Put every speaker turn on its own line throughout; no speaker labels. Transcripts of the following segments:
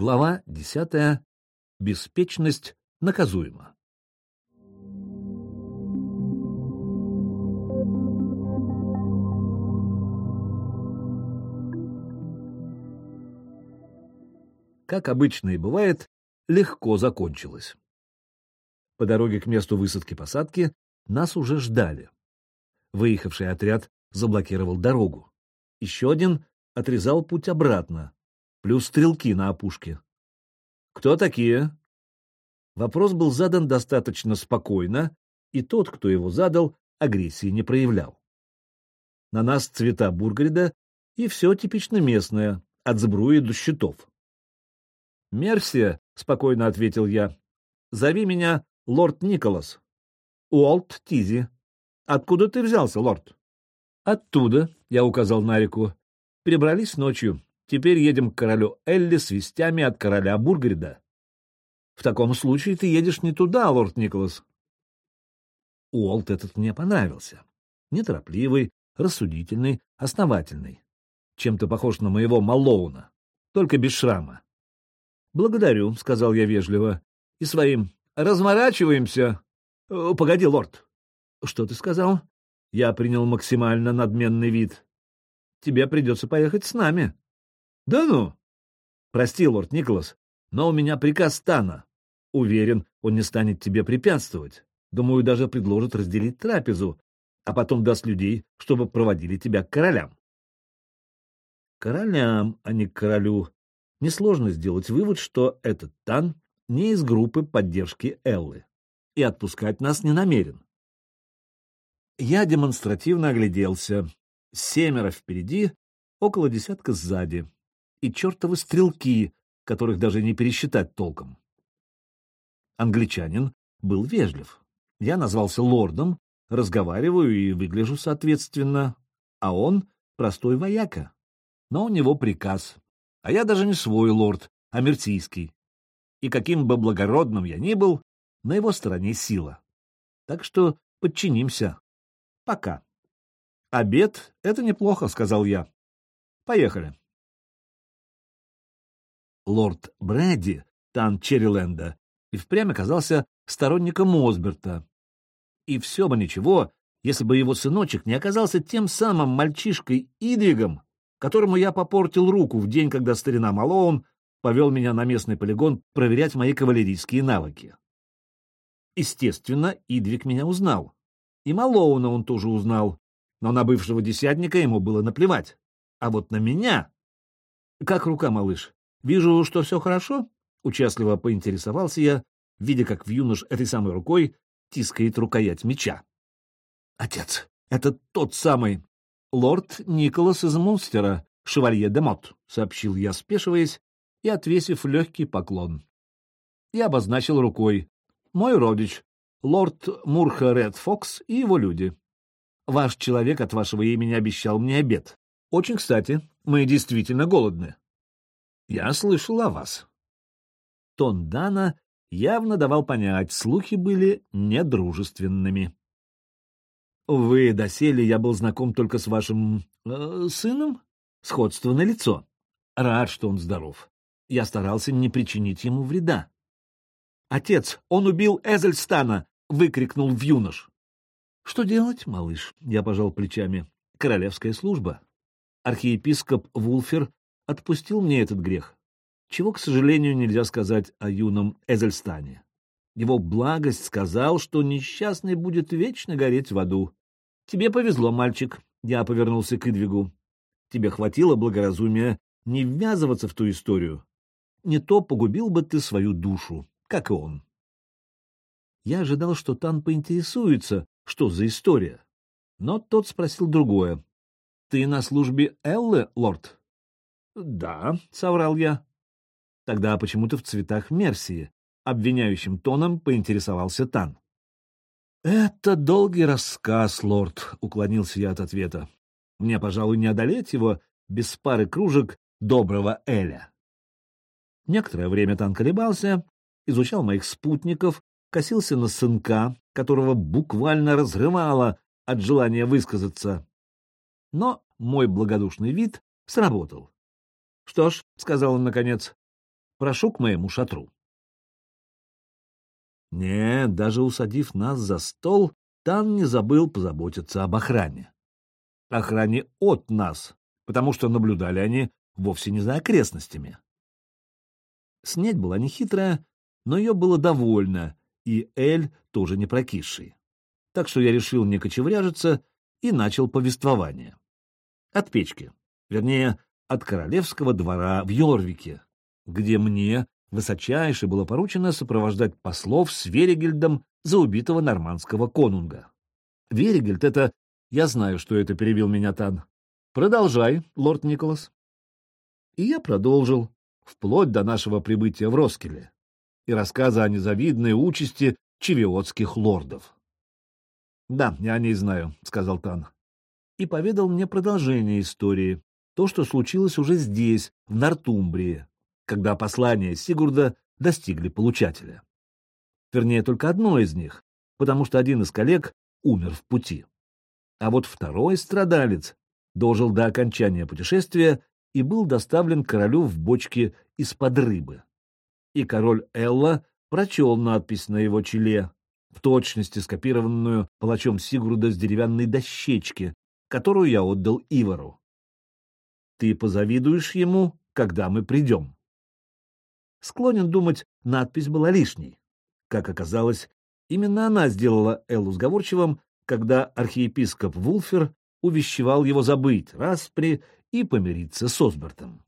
Глава десятая. Беспечность наказуема. Как обычно и бывает, легко закончилось. По дороге к месту высадки-посадки нас уже ждали. Выехавший отряд заблокировал дорогу. Еще один отрезал путь обратно, плюс стрелки на опушке. «Кто такие?» Вопрос был задан достаточно спокойно, и тот, кто его задал, агрессии не проявлял. На нас цвета Бургрида и все типично местное, от сбруи до щитов. «Мерсия», — спокойно ответил я, — «зови меня лорд Николас». «Уолт Тизи». «Откуда ты взялся, лорд?» «Оттуда», — я указал на реку. «Перебрались ночью. Теперь едем к королю Элли с вестями от короля Бургрида». «В таком случае ты едешь не туда, лорд Николас». Уолт этот мне понравился. Неторопливый, рассудительный, основательный. Чем-то похож на моего Малоуна, только без шрама. «Благодарю», — сказал я вежливо, и своим «разворачиваемся». «Погоди, лорд». «Что ты сказал?» Я принял максимально надменный вид. «Тебе придется поехать с нами». «Да ну?» «Прости, лорд Николас, но у меня приказ Стана. Уверен, он не станет тебе препятствовать. Думаю, даже предложит разделить трапезу, а потом даст людей, чтобы проводили тебя к королям. Королям, а не к королю. Несложно сделать вывод, что этот Тан не из группы поддержки Эллы и отпускать нас не намерен. Я демонстративно огляделся. Семеро впереди, около десятка сзади. И чертовы стрелки, которых даже не пересчитать толком. Англичанин был вежлив. Я назвался лордом, разговариваю и выгляжу соответственно, а он — простой вояка. Но у него приказ. А я даже не свой лорд, а мертийский. И каким бы благородным я ни был, на его стороне сила. Так что подчинимся. Пока. Обед — это неплохо, — сказал я. Поехали. Лорд Брэди, Тан Черриленда, и впрямь оказался сторонником Осберта. И все бы ничего, если бы его сыночек не оказался тем самым мальчишкой Идвигом, которому я попортил руку в день, когда старина Малоун повел меня на местный полигон проверять мои кавалерийские навыки. Естественно, Идвиг меня узнал. И Малоуна он тоже узнал, но на бывшего десятника ему было наплевать. А вот на меня... Как рука, малыш? Вижу, что все хорошо? Участливо поинтересовался я, видя, как в юнош этой самой рукой тискает рукоять меча. «Отец, это тот самый лорд Николас из Мунстера, шевалье де Мот», — сообщил я, спешиваясь и отвесив легкий поклон. И обозначил рукой. «Мой родич, лорд Мурха Ред Фокс и его люди. Ваш человек от вашего имени обещал мне обед. Очень кстати, мы действительно голодны». «Я слышал о вас», Тон Дана явно давал понять, слухи были недружественными. «Вы доселе я был знаком только с вашим... Э, сыном? Сходство на лицо. Рад, что он здоров. Я старался не причинить ему вреда». «Отец, он убил Эзельстана!» — выкрикнул в юнош. «Что делать, малыш?» — я пожал плечами. «Королевская служба. Архиепископ Вулфер отпустил мне этот грех чего, к сожалению, нельзя сказать о юном Эзельстане. Его благость сказал, что несчастный будет вечно гореть в аду. Тебе повезло, мальчик, я повернулся к Идвигу. Тебе хватило благоразумия не ввязываться в ту историю. Не то погубил бы ты свою душу, как и он. Я ожидал, что Тан поинтересуется, что за история. Но тот спросил другое. — Ты на службе Эллы, лорд? — Да, — соврал я. Тогда почему-то в цветах Мерсии, обвиняющим тоном поинтересовался Тан. «Это долгий рассказ, лорд», — уклонился я от ответа. «Мне, пожалуй, не одолеть его без пары кружек доброго Эля». Некоторое время Тан колебался, изучал моих спутников, косился на сынка, которого буквально разрывало от желания высказаться. Но мой благодушный вид сработал. «Что ж», — сказал он наконец, прошу к моему шатру. Нет, даже усадив нас за стол, Тан не забыл позаботиться об охране. Охране от нас, потому что наблюдали они вовсе не за окрестностями. Снедь была нехитрая, но ее было довольно, и Эль тоже не прокисший. Так что я решил не кочевряжиться и начал повествование. От печки, вернее, от королевского двора в Йорвике, где мне высочайше было поручено сопровождать послов с Веригельдом за убитого нормандского конунга. Веригельд — это... Я знаю, что это перебил меня Тан. Продолжай, лорд Николас. И я продолжил, вплоть до нашего прибытия в Роскеле и рассказа о незавидной участи чевиотских лордов. — Да, я о ней знаю, — сказал Тан. И поведал мне продолжение истории, то, что случилось уже здесь, в Нортумбрии, когда послания Сигурда достигли получателя. Вернее, только одно из них, потому что один из коллег умер в пути. А вот второй страдалец дожил до окончания путешествия и был доставлен королю в бочке из-под рыбы. И король Элла прочел надпись на его челе, в точности скопированную палачом Сигурда с деревянной дощечки, которую я отдал Ивару. «Ты позавидуешь ему, когда мы придем». Склонен думать, надпись была лишней. Как оказалось, именно она сделала Эллу сговорчивым, когда архиепископ Вулфер увещевал его забыть распри и помириться с Осбертом.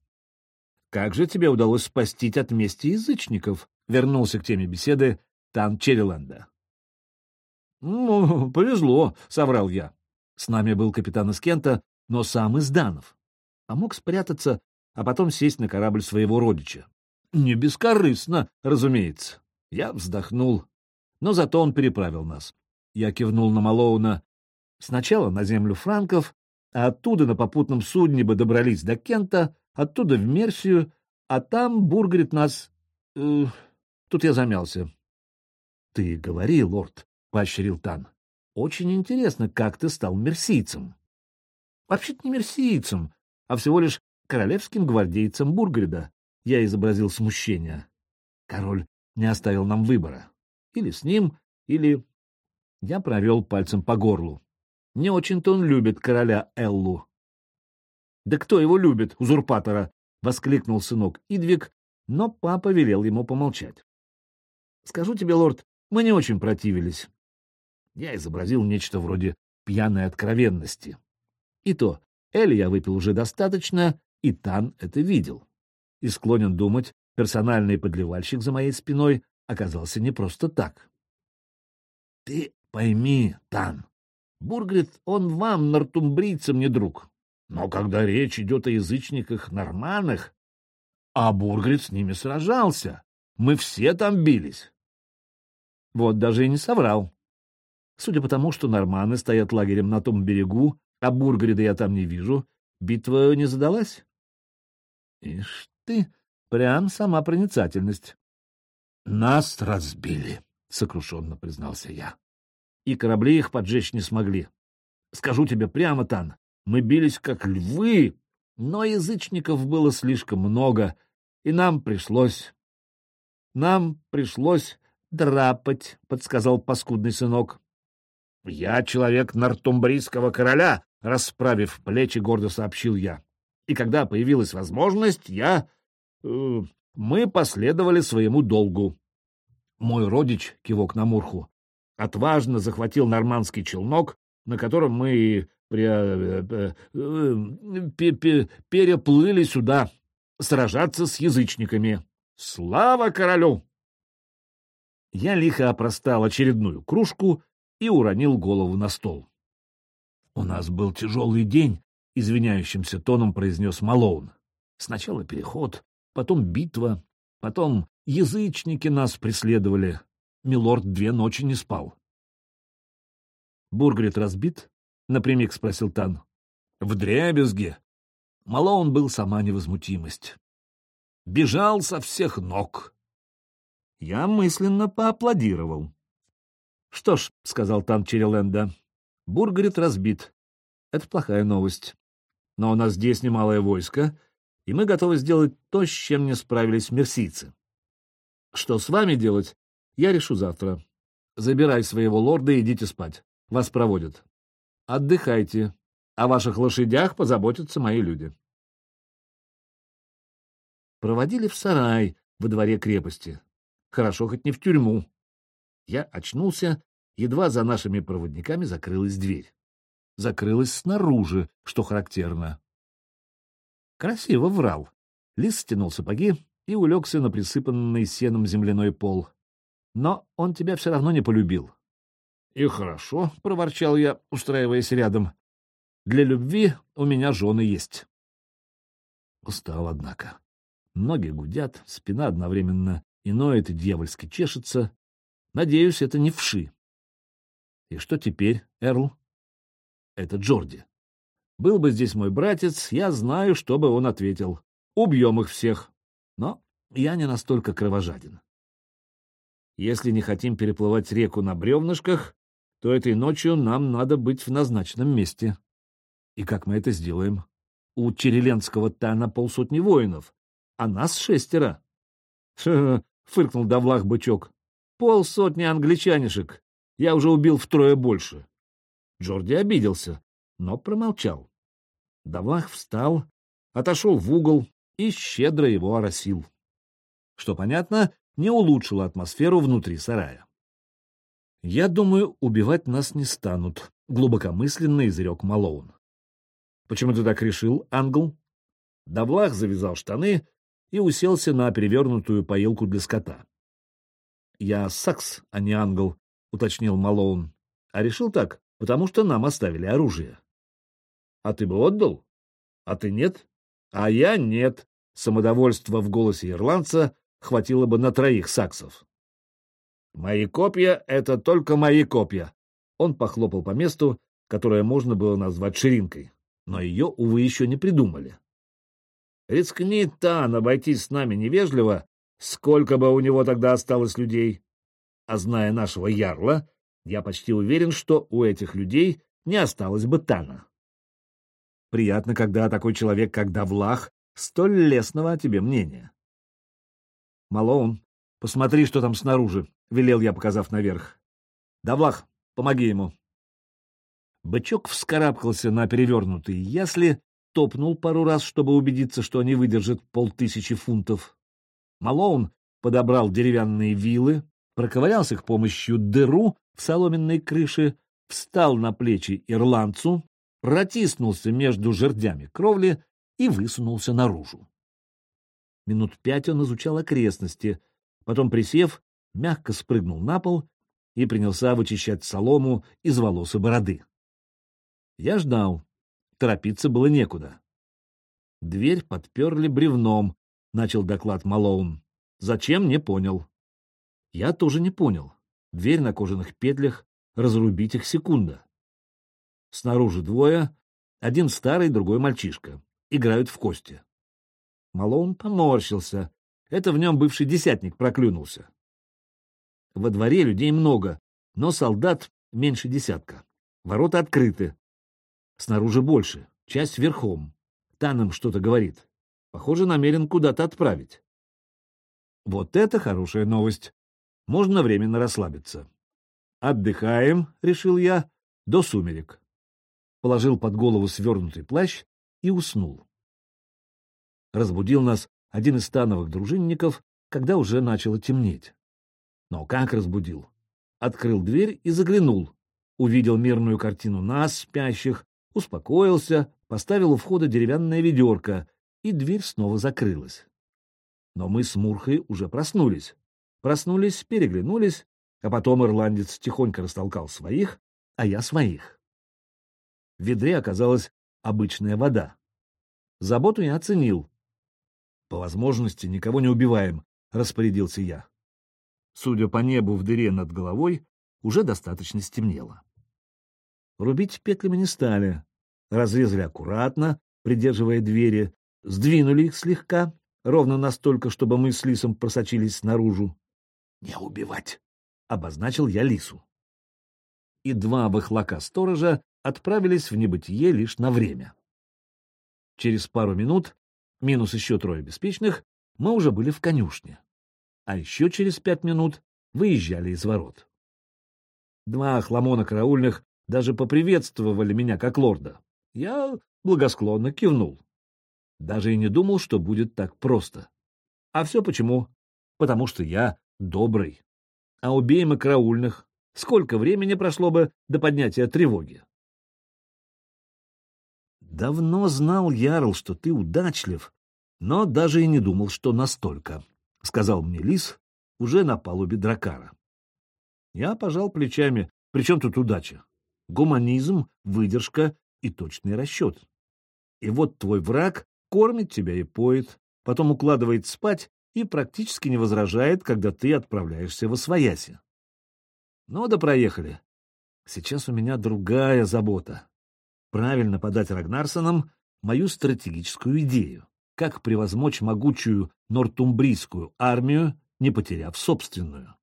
«Как же тебе удалось спасти от мести язычников?» — вернулся к теме беседы Тан Черриленда. «Ну, повезло», — соврал я. С нами был капитан из но сам из Данов. А мог спрятаться, а потом сесть на корабль своего родича. Не бескорыстно, разумеется. Я вздохнул, но зато он переправил нас. Я кивнул на Малоуна. Сначала на землю франков, а оттуда на попутном судне бы добрались до Кента, оттуда в Мерсию, а там Бургрит нас... Э, тут я замялся. — Ты говори, лорд, — поощрил Тан. — Очень интересно, как ты стал мерсийцем. — Вообще-то не мерсийцем, а всего лишь королевским гвардейцем Бургрида, я изобразил смущение. Король не оставил нам выбора. Или с ним, или... Я провел пальцем по горлу. Не очень-то он любит короля Эллу. — Да кто его любит, узурпатора? — воскликнул сынок Идвиг, но папа велел ему помолчать. — Скажу тебе, лорд, мы не очень противились. Я изобразил нечто вроде пьяной откровенности. И то, Эль я выпил уже достаточно, и Тан это видел и склонен думать, персональный подливальщик за моей спиной оказался не просто так. — Ты пойми, Тан, Бургрид, он вам, нортумбрийцам, не друг. Но когда речь идет о язычниках-норманах, а Бургрид с ними сражался, мы все там бились. Вот даже и не соврал. Судя по тому, что норманы стоят лагерем на том берегу, а Бургрида я там не вижу, битва не задалась. Ишь ты, прям сама проницательность. — Нас разбили, — сокрушенно признался я. И корабли их поджечь не смогли. Скажу тебе прямо, Тан, мы бились как львы, но язычников было слишком много, и нам пришлось... Нам пришлось драпать, — подсказал паскудный сынок. — Я человек нортумбрийского короля, — расправив плечи, гордо сообщил я. И когда появилась возможность, я... Э, мы последовали своему долгу. Мой родич, кивок на Мурху, отважно захватил нормандский челнок, на котором мы при, э, э, переплыли сюда сражаться с язычниками. Слава королю! Я лихо опростал очередную кружку и уронил голову на стол. У нас был тяжелый день, — извиняющимся тоном произнес Малоун. «Сначала переход, потом битва, потом язычники нас преследовали. Милорд две ночи не спал». «Бургрид разбит?» — напрямик спросил Тан. «В дребезге». Малоун был сама невозмутимость. «Бежал со всех ног». Я мысленно поаплодировал. «Что ж», — сказал Тан Череленда, — «Бургрид разбит. Это плохая новость но у нас здесь немалое войско, и мы готовы сделать то, с чем не справились мерсийцы. Что с вами делать, я решу завтра. Забирай своего лорда и идите спать. Вас проводят. Отдыхайте. О ваших лошадях позаботятся мои люди. Проводили в сарай во дворе крепости. Хорошо, хоть не в тюрьму. Я очнулся, едва за нашими проводниками закрылась дверь. Закрылась снаружи, что характерно. Красиво врал. Лис стянул сапоги и улегся на присыпанный сеном земляной пол. Но он тебя все равно не полюбил. — И хорошо, — проворчал я, устраиваясь рядом. — Для любви у меня жены есть. Устал, однако. Ноги гудят, спина одновременно и ноет, и дьявольски чешется. Надеюсь, это не вши. И что теперь, Эрл? Это Джорди. Был бы здесь мой братец, я знаю, что бы он ответил. Убьем их всех. Но я не настолько кровожаден. Если не хотим переплывать реку на бревнышках, то этой ночью нам надо быть в назначенном месте. И как мы это сделаем? У Череленского Тана полсотни воинов, а нас шестеро. — фыркнул Давлах бычок. — Полсотни англичанишек. Я уже убил втрое больше. Джорди обиделся, но промолчал. Давлах встал, отошел в угол и щедро его оросил. Что, понятно, не улучшило атмосферу внутри сарая. «Я думаю, убивать нас не станут», — глубокомысленно изрек Малоун. «Почему ты так решил, Англ?» Давлах завязал штаны и уселся на перевернутую поилку для скота. «Я сакс, а не англ», — уточнил Малоун. «А решил так, потому что нам оставили оружие». «А ты бы отдал?» «А ты нет?» «А я нет», — самодовольство в голосе ирландца хватило бы на троих саксов. «Мои копья — это только мои копья!» Он похлопал по месту, которое можно было назвать ширинкой, но ее, увы, еще не придумали. Рискни Тан обойтись с нами невежливо, сколько бы у него тогда осталось людей. А зная нашего ярла, я почти уверен, что у этих людей не осталось бы Тана. Приятно, когда такой человек, как Давлах, столь лестного о тебе мнения. Малоун, посмотри, что там снаружи, — велел я, показав наверх. Давлах, помоги ему. Бычок вскарабкался на перевернутые ясли топнул пару раз, чтобы убедиться, что они выдержат полтысячи фунтов. Малоун подобрал деревянные вилы, проковырял с их помощью дыру в соломенной крыше, встал на плечи ирландцу, протиснулся между жердями кровли и высунулся наружу. Минут пять он изучал окрестности, потом, присев, мягко спрыгнул на пол и принялся вычищать солому из волос и бороды. Я ждал. Торопиться было некуда. Дверь подперли бревном, — начал доклад Малоун. Зачем, не понял. Я тоже не понял. Дверь на кожаных петлях, разрубить их секунда. Снаружи двое, один старый, другой мальчишка. Играют в кости. Малоун поморщился. Это в нем бывший десятник проклюнулся. Во дворе людей много, но солдат меньше десятка. Ворота открыты. Снаружи больше, часть верхом. Танам что-то говорит. Похоже, намерен куда-то отправить. Вот это хорошая новость. Можно временно расслабиться. Отдыхаем, решил я, до сумерек. Положил под голову свернутый плащ и уснул. Разбудил нас один из становых дружинников, когда уже начало темнеть. Но как разбудил? Открыл дверь и заглянул. Увидел мирную картину нас, спящих, успокоился, поставил у входа деревянное ведерко, и дверь снова закрылась. Но мы с Мурхой уже проснулись. Проснулись, переглянулись, а потом ирландец тихонько растолкал своих, а я своих. В ведре оказалась обычная вода. Заботу я оценил. По возможности никого не убиваем, — распорядился я. Судя по небу в дыре над головой, уже достаточно стемнело. Рубить петлями не стали. Разрезали аккуратно, придерживая двери, сдвинули их слегка, ровно настолько, чтобы мы с лисом просочились наружу. «Не убивать!» — обозначил я лису. И два бахлака сторожа отправились в небытие лишь на время. Через пару минут минус еще трое беспечных, мы уже были в конюшне. А еще через пять минут выезжали из ворот. Два хламона караульных даже поприветствовали меня как лорда. Я благосклонно кивнул. Даже и не думал, что будет так просто. А все почему? Потому что я добрый. А убей караульных. Сколько времени прошло бы до поднятия тревоги? Давно знал Ярл, что ты удачлив, но даже и не думал, что настолько, — сказал мне Лис уже на палубе дракара. Я пожал плечами. Причем тут удача? Гуманизм, выдержка и точный расчет. И вот твой враг кормит тебя и поет, потом укладывает спать и практически не возражает, когда ты отправляешься во свояси. Ну да проехали. Сейчас у меня другая забота. Правильно подать Рагнарсонам мою стратегическую идею, как превозмочь могучую нортумбрийскую армию, не потеряв собственную.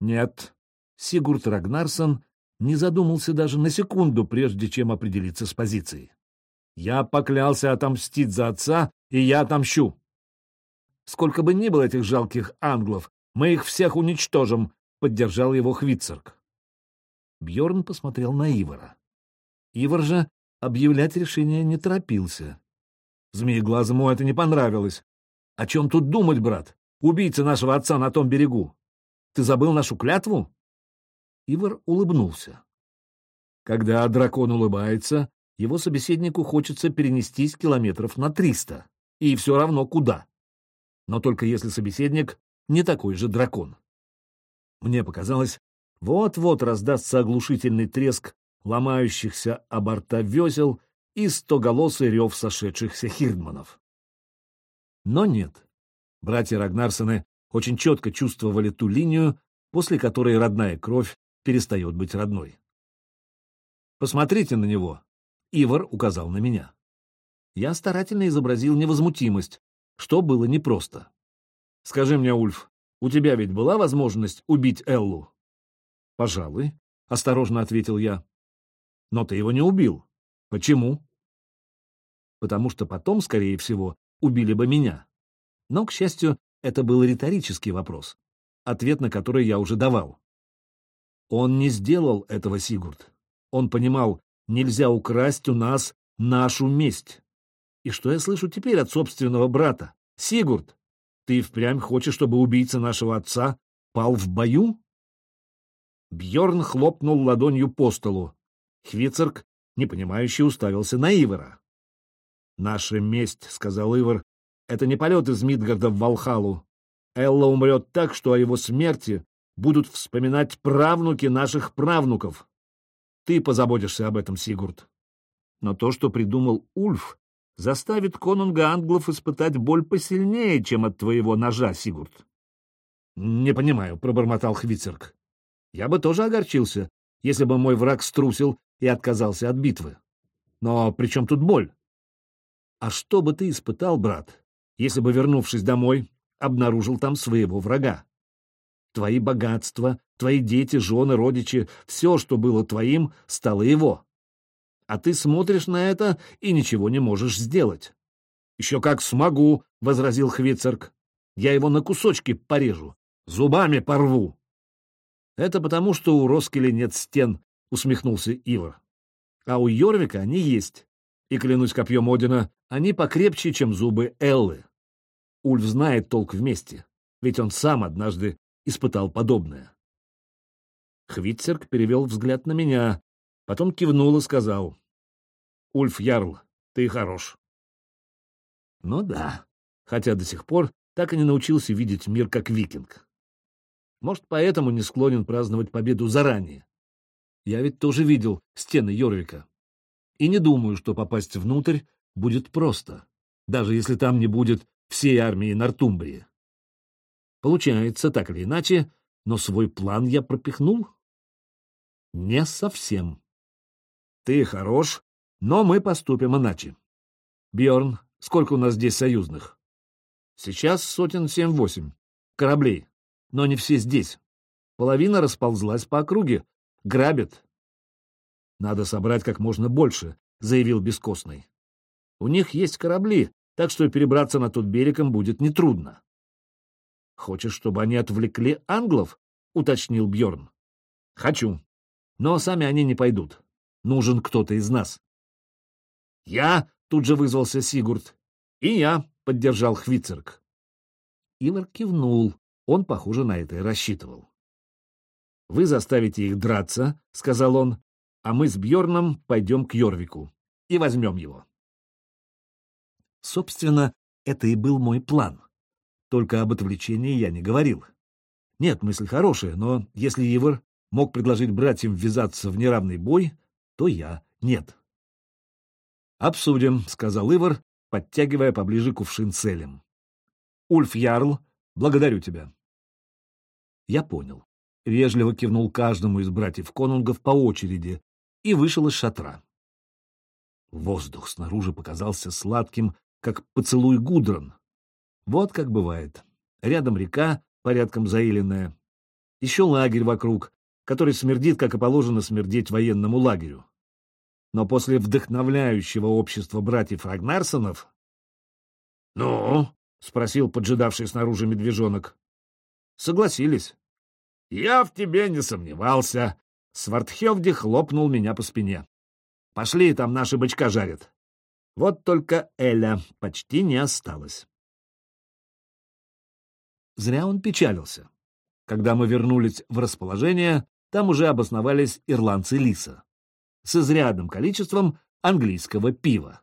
Нет, Сигурд Рагнарсон не задумался даже на секунду, прежде чем определиться с позицией. Я поклялся отомстить за отца, и я отомщу. Сколько бы ни было этих жалких англов, мы их всех уничтожим, — поддержал его Хвицерк. Бьорн посмотрел на Ивара. Ивар же объявлять решение не торопился. Змееглазому это не понравилось. О чем тут думать, брат? Убийца нашего отца на том берегу. Ты забыл нашу клятву? Ивар улыбнулся. Когда дракон улыбается, его собеседнику хочется перенестись километров на триста. И все равно куда. Но только если собеседник не такой же дракон. Мне показалось, вот-вот раздастся оглушительный треск ломающихся о борта весел и стоголосый рев сошедшихся хирдманов. Но нет. Братья Рагнарсены очень четко чувствовали ту линию, после которой родная кровь перестает быть родной. «Посмотрите на него!» — Ивар указал на меня. Я старательно изобразил невозмутимость, что было непросто. «Скажи мне, Ульф, у тебя ведь была возможность убить Эллу?» «Пожалуй», — осторожно ответил я. «Но ты его не убил. Почему?» «Потому что потом, скорее всего, убили бы меня. Но, к счастью, это был риторический вопрос, ответ на который я уже давал. Он не сделал этого, Сигурд. Он понимал, нельзя украсть у нас нашу месть. И что я слышу теперь от собственного брата? Сигурд, ты впрямь хочешь, чтобы убийца нашего отца пал в бою? Бьорн хлопнул ладонью по столу. Хвицерк, непонимающе, уставился на Ивара. «Наша месть», — сказал Ивар, это не полет из Мидгарда в Валхалу. Элла умрет так, что о его смерти будут вспоминать правнуки наших правнуков. Ты позаботишься об этом, Сигурд. Но то, что придумал Ульф, заставит конунга англов испытать боль посильнее, чем от твоего ножа, Сигурд. — Не понимаю, — пробормотал Хвицерк. — Я бы тоже огорчился, если бы мой враг струсил и отказался от битвы. Но при чем тут боль? — А что бы ты испытал, брат, если бы, вернувшись домой, обнаружил там своего врага. Твои богатства, твои дети, жены, родичи, все, что было твоим, стало его. А ты смотришь на это и ничего не можешь сделать. — Еще как смогу, — возразил Хвицерк. — Я его на кусочки порежу, зубами порву. — Это потому, что у Роскеля нет стен, — усмехнулся Ивар. — А у Йорвика они есть. И, клянусь копьем Одина, они покрепче, чем зубы Эллы. Ульф знает толк вместе, ведь он сам однажды испытал подобное. Хвитцерк перевел взгляд на меня, потом кивнул и сказал. — Ульф Ярл, ты хорош. Ну да, хотя до сих пор так и не научился видеть мир как викинг. Может, поэтому не склонен праздновать победу заранее. Я ведь тоже видел стены Йорвика. И не думаю, что попасть внутрь будет просто, даже если там не будет всей армии Нортумбрии. Получается, так или иначе, но свой план я пропихнул? Не совсем. Ты хорош, но мы поступим иначе. Бьорн, сколько у нас здесь союзных? Сейчас сотен семь-восемь. Кораблей. Но не все здесь. Половина расползлась по округе. Грабят. Надо собрать как можно больше, заявил Бескостный. У них есть корабли, так что перебраться на тот берег им будет нетрудно. Хочешь, чтобы они отвлекли англов? — уточнил Бьорн. Хочу. Но сами они не пойдут. Нужен кто-то из нас. Я, — тут же вызвался Сигурд. И я, — поддержал Хвицерк. Ивар кивнул. Он, похоже, на это и рассчитывал. «Вы заставите их драться», — сказал он, — «а мы с Бьорном пойдем к Йорвику и возьмем его». Собственно, это и был мой план. Только об отвлечении я не говорил. Нет, мысль хорошая, но если Ивар мог предложить братьям ввязаться в неравный бой, то я нет. «Обсудим», — сказал Ивар, подтягивая поближе кувшин с Элем. «Ульф Ярл, благодарю тебя». Я понял. Вежливо кивнул каждому из братьев конунгов по очереди и вышел из шатра. Воздух снаружи показался сладким, как поцелуй Гудрон. Вот как бывает. Рядом река, порядком заиленная. Еще лагерь вокруг, который смердит, как и положено смердеть военному лагерю. Но после вдохновляющего общества братьев Рагнарсонов... — Ну? — спросил поджидавший снаружи медвежонок. — Согласились. — Я в тебе не сомневался. Свартхевди хлопнул меня по спине. — Пошли, там наши бычка жарят. Вот только Эля почти не осталось. Зря он печалился. Когда мы вернулись в расположение, там уже обосновались ирландцы Лиса с изрядным количеством английского пива.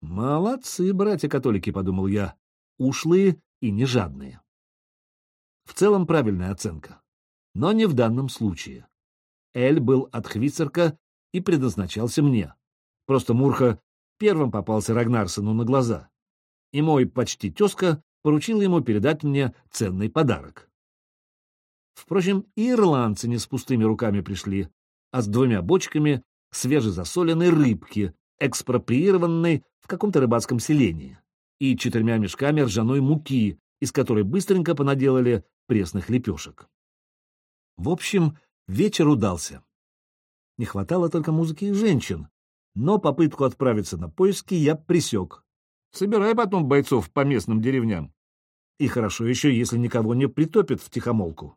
«Молодцы, братья-католики», — подумал я, — ушлые и не жадные. В целом правильная оценка, но не в данном случае. Эль был от Хвицерка и предназначался мне. Просто Мурха первым попался Рагнарсону на глаза, и мой почти тезка поручил ему передать мне ценный подарок. Впрочем, и ирландцы не с пустыми руками пришли, а с двумя бочками свежезасоленной рыбки, экспроприированной в каком-то рыбацком селении, и четырьмя мешками ржаной муки, из которой быстренько понаделали пресных лепешек. В общем, вечер удался. Не хватало только музыки и женщин, но попытку отправиться на поиски я присек. Собирай потом бойцов по местным деревням. И хорошо еще, если никого не притопит в тихомолку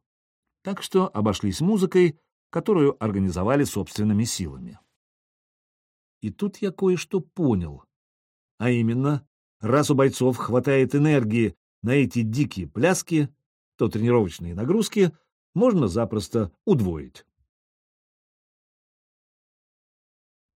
так что обошлись музыкой, которую организовали собственными силами. И тут я кое-что понял. А именно, раз у бойцов хватает энергии на эти дикие пляски, то тренировочные нагрузки можно запросто удвоить.